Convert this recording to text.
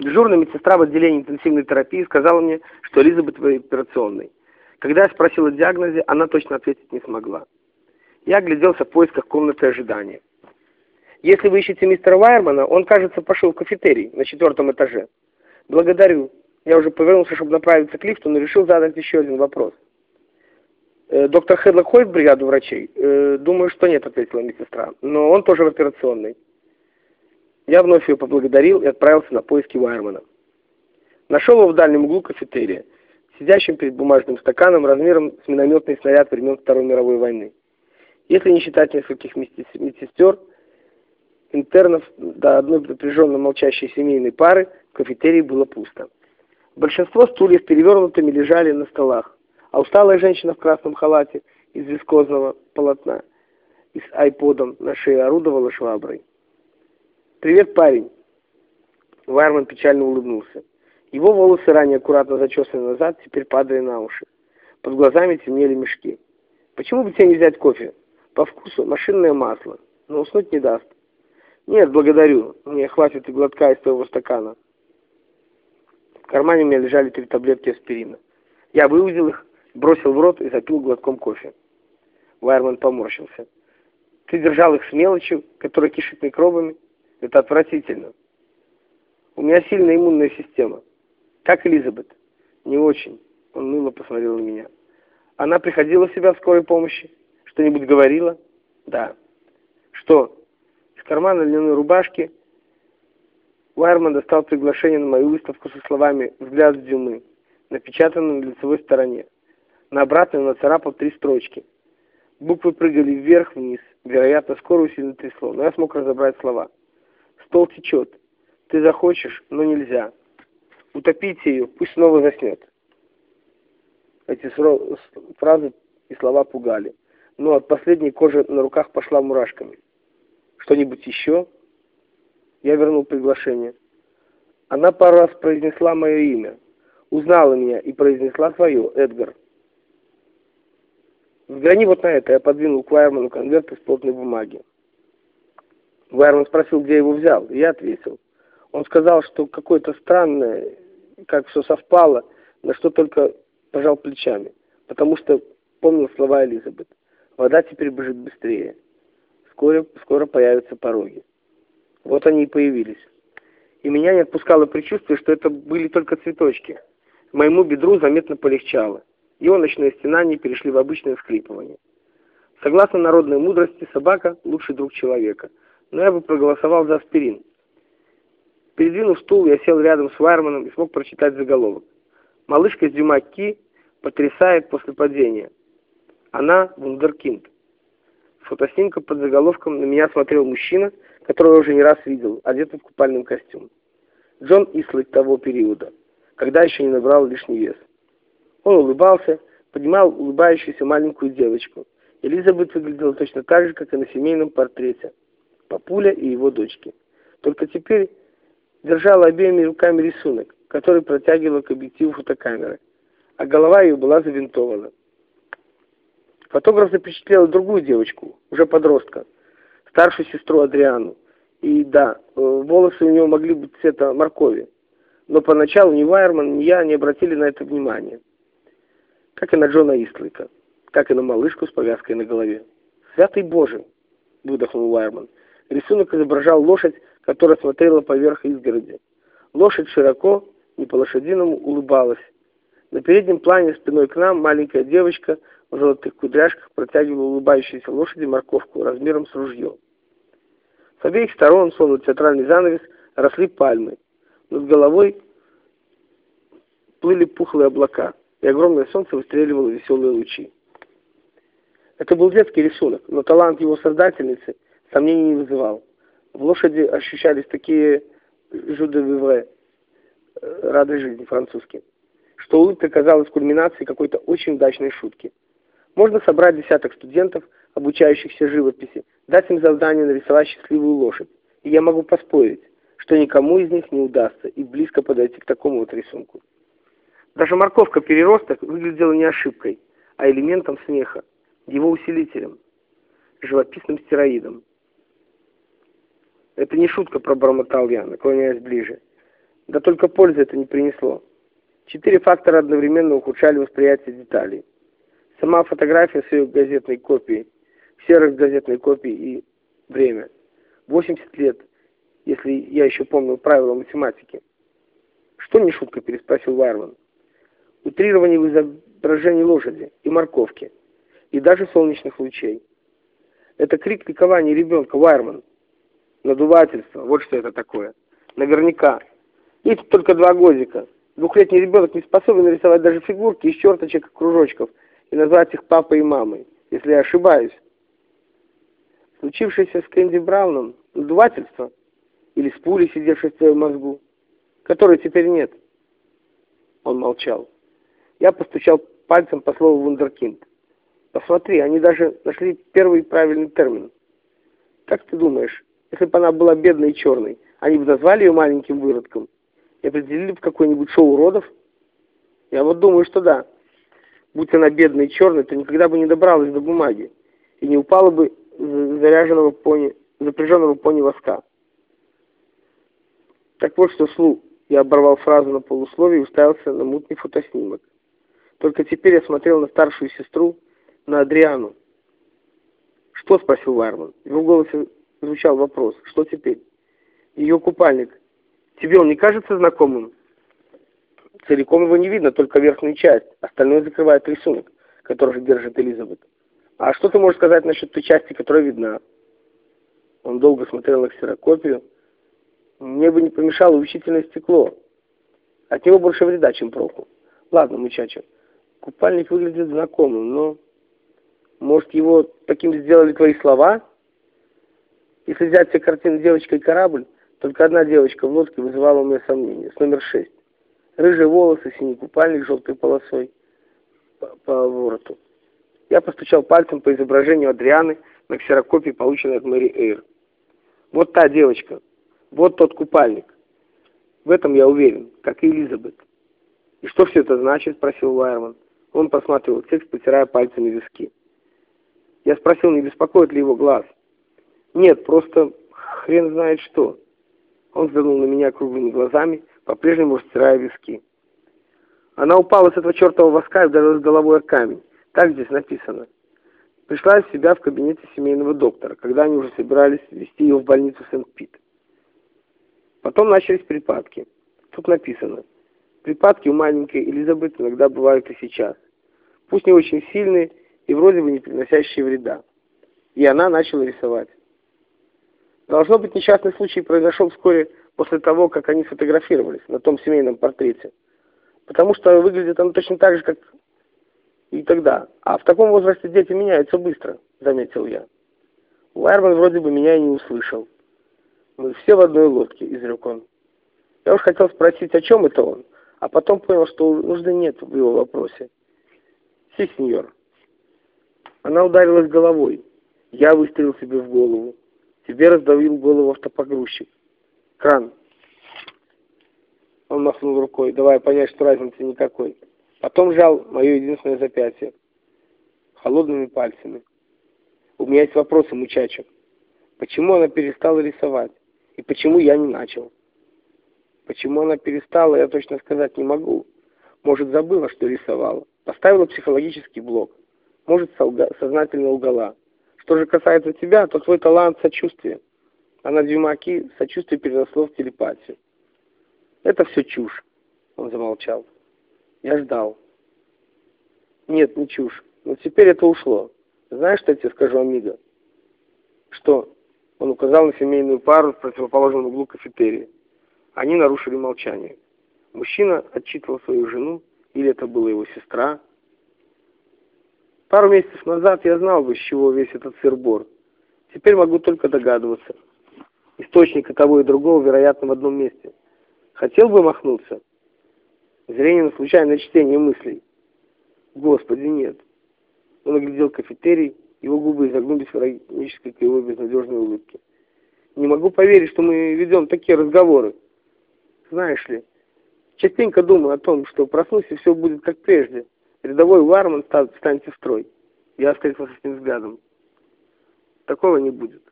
Дежурная медсестра в отделении интенсивной терапии сказала мне, что Элизабет в операционной. Когда я спросил о диагнозе, она точно ответить не смогла. Я огляделся в поисках комнаты ожидания. Если вы ищете мистера Вайермана, он, кажется, пошел в кафетерий на четвертом этаже. Благодарю. Я уже повернулся, чтобы направиться к лифту, но решил задать еще один вопрос. Э, доктор Хедлок ходит в бригаду врачей? Э, думаю, что нет, ответила медсестра. Но он тоже в операционной. Я вновь ее поблагодарил и отправился на поиски Вайермана. Нашел его в дальнем углу кафетерия, сидящим перед бумажным стаканом размером с минометный снаряд времен Второй мировой войны. Если не считать нескольких медсестер, интернов до одной напряженно молчащей семейной пары, в кафетерии было пусто. Большинство стульев перевернутыми лежали на столах, а усталая женщина в красном халате из вискозного полотна и с айподом на шее орудовала шваброй. «Привет, парень!» Вайерман печально улыбнулся. Его волосы, ранее аккуратно зачесаны назад, теперь падали на уши. Под глазами темнели мешки. «Почему бы тебе не взять кофе? По вкусу машинное масло, но уснуть не даст». «Нет, благодарю. Мне хватит и глотка из твоего стакана». В кармане у меня лежали три таблетки аспирина. Я выудил их, бросил в рот и запил глотком кофе. Вайерман поморщился. «Ты держал их с мелочью, которая кишит микробами?» Это отвратительно. У меня сильная иммунная система. Как Элизабет? Не очень. Он мыло посмотрел на меня. Она приходила в себя в скорой помощи? Что-нибудь говорила? Да. Что? Из кармана льняной рубашки Уайерман достал приглашение на мою выставку со словами «Взгляд в дюмы», напечатанным на лицевой стороне. На обратной он нацарапал три строчки. Буквы прыгали вверх-вниз, вероятно, скоро усиленно трясло, но я смог разобрать слова. Стол течет. Ты захочешь, но нельзя. Утопите ее, пусть снова заснет. Эти фразы и слова пугали. Но от последней кожи на руках пошла мурашками. Что-нибудь еще? Я вернул приглашение. Она пару раз произнесла мое имя. Узнала меня и произнесла свое, Эдгар. Взгляни вот на это. Я подвинул к Вайерману конверт из плотной бумаги. Вайерман спросил, где его взял, я ответил. Он сказал, что какое-то странное, как все совпало, на что только пожал плечами, потому что помнил слова Элизабет. Вода теперь бежит быстрее. Скоро, скоро появятся пороги. Вот они и появились. И меня не отпускало предчувствие, что это были только цветочки. Моему бедру заметно полегчало. Его ночные стенания перешли в обычное всхлипывание. Согласно народной мудрости, собака – лучший друг человека – но я бы проголосовал за аспирин. Передвинув стул, я сел рядом с Вайерманом и смог прочитать заголовок. Малышка с Дюма Ки потрясает после падения. Она вундеркинд. Фотоснимка под заголовком на меня смотрел мужчина, которого я уже не раз видел, одетый в купальном костюм. Джон Ислык того периода, когда еще не набрал лишний вес. Он улыбался, поднимал улыбающуюся маленькую девочку. Элизабет выглядела точно так же, как и на семейном портрете. Папуля и его дочки. Только теперь держала обеими руками рисунок, который протягивала к объективу фотокамеры, а голова ее была завинтована. Фотограф запечатлел другую девочку, уже подростка, старшую сестру Адриану. И да, э, волосы у нее могли быть цвета моркови. Но поначалу ни Вайерман, ни я не обратили на это внимания. Как и на Джона Истлика, как и на малышку с повязкой на голове. «Святый Боже!» — выдохнул Вайерман. Рисунок изображал лошадь, которая смотрела поверх изгороди. Лошадь широко, не по-лошадиному, улыбалась. На переднем плане спиной к нам маленькая девочка в золотых кудряшках протягивала улыбающейся лошади морковку размером с ружье. С обеих сторон, словно театральный занавес, росли пальмы. Над головой плыли пухлые облака, и огромное солнце выстреливало веселые лучи. Это был детский рисунок, но талант его создательницы – сомнений не вызывал. В лошади ощущались такие жудовивре, радость жизни французские, что улыбка казалась кульминацией какой-то очень удачной шутки. Можно собрать десяток студентов, обучающихся живописи, дать им задание нарисовать счастливую лошадь, и я могу поспорить, что никому из них не удастся и близко подойти к такому вот рисунку. Даже морковка-переросток выглядела не ошибкой, а элементом смеха, его усилителем, живописным стероидом. Это не шутка, пробормотал я, наклоняясь ближе. Да только пользы это не принесло. Четыре фактора одновременно ухудшали восприятие деталей. Сама фотография с ее газетной копией, серых газетной копии и время. 80 лет, если я еще помню правила математики. Что не шутка, переспросил Вайерман. Утрирование в изображении лошади и морковки, и даже солнечных лучей. Это крик ликования ребенка, Вайерман. Надувательство, вот что это такое. Наверняка. Есть только два годика. Двухлетний ребенок не способен нарисовать даже фигурки из черточек и кружочков и назвать их папой и мамой, если я ошибаюсь. Случившееся с Кэнди Брауном – надувательство? Или с пулей, сидевшей в твоем мозгу, которой теперь нет? Он молчал. Я постучал пальцем по слову «вундеркинд». Посмотри, они даже нашли первый правильный термин. Как ты думаешь, если бы она была бедной и черной, они бы назвали ее маленьким выродком и определили бы какое-нибудь шоу уродов? Я вот думаю, что да. Будь она бедной и черной, то никогда бы не добралась до бумаги и не упала бы заряженного пони, запряженного пони воска. Так вот что, Слу, я оборвал фразу на полусловие и уставился на мутный фотоснимок. Только теперь я смотрел на старшую сестру, на Адриану. «Что?» — спросил Вайерман. Его голосе звучал вопрос. «Что теперь?» «Ее купальник. Тебе он не кажется знакомым?» Целиком его не видно, только верхнюю часть. Остальное закрывает рисунок, который держит Элизабет. А что ты можешь сказать насчет той части, которая видна? Он долго смотрел на ксерокопию. Мне бы не помешало учительное стекло. От него больше вреда, чем проку. Ладно, мучача. Купальник выглядит знакомым, но... Может, его таким сделали твои слова? Если взять все картины «Девочка и корабль», только одна девочка в лодке вызывала у меня сомнения. С номер шесть. Рыжие волосы, синий купальник с желтой полосой по, по вороту. Я постучал пальцем по изображению Адрианы на ксерокопии, полученной от Мэри Эйр. Вот та девочка. Вот тот купальник. В этом я уверен, как и Элизабет. «И что все это значит?» – спросил Вайерман. Он посматривал текст, потирая пальцами виски. Я спросил, не беспокоит ли его глаз. Нет, просто хрен знает что. Он взглянул на меня круглыми глазами, по-прежнему растирая виски. Она упала с этого чертового воска и ударилась головой о камень. Так здесь написано. Пришла в себя в кабинете семейного доктора, когда они уже собирались везти ее в больницу Сент-Пит. Потом начались припадки. Тут написано. Припадки у маленькой Элизабет иногда бывают и сейчас. Пусть не очень сильные, и вроде бы не приносящие вреда. И она начала рисовать. Должно быть, несчастный случай произошел вскоре после того, как они сфотографировались на том семейном портрете. Потому что выглядит оно точно так же, как и тогда. А в таком возрасте дети меняются быстро, заметил я. Уайерман вроде бы меня и не услышал. Мы все в одной лодке, изрек он. Я уж хотел спросить, о чем это он, а потом понял, что нужды нет в его вопросе. Си, сеньор. Она ударилась головой. Я выстрелил себе в голову. Тебе раздавил голову автопогрузчик. Кран. Он махнул рукой, давая понять, что разницы никакой. Потом жал мое единственное запястье. Холодными пальцами. У меня есть вопросы, мучачек. Почему она перестала рисовать? И почему я не начал? Почему она перестала, я точно сказать не могу. Может, забыла, что рисовала. Поставила психологический блок может, сознательно лгала. Что же касается тебя, то твой талант – сочувствие. А на Дюмаки сочувствие переросло в телепатию. Это все чушь. Он замолчал. Я ждал. Нет, не чушь. Но теперь это ушло. Знаешь, что я тебе скажу, Амиго? Что? Он указал на семейную пару в противоположном углу кафетерии. Они нарушили молчание. Мужчина отчитывал свою жену, или это была его сестра, Пару месяцев назад я знал бы, с чего весь этот сырбор. Теперь могу только догадываться. Источник того и другого, вероятно, в одном месте. Хотел бы махнуться? Зрение на случайное чтение мыслей. Господи, нет. Он оглядел кафетерий, его губы изогнулись в иронической кривой безнадежной улыбки. Не могу поверить, что мы ведем такие разговоры. Знаешь ли, частенько думаю о том, что проснусь и все будет как прежде. Рядовой варман станьте в строй. Я встретился с ним взглядом. Такого не будет.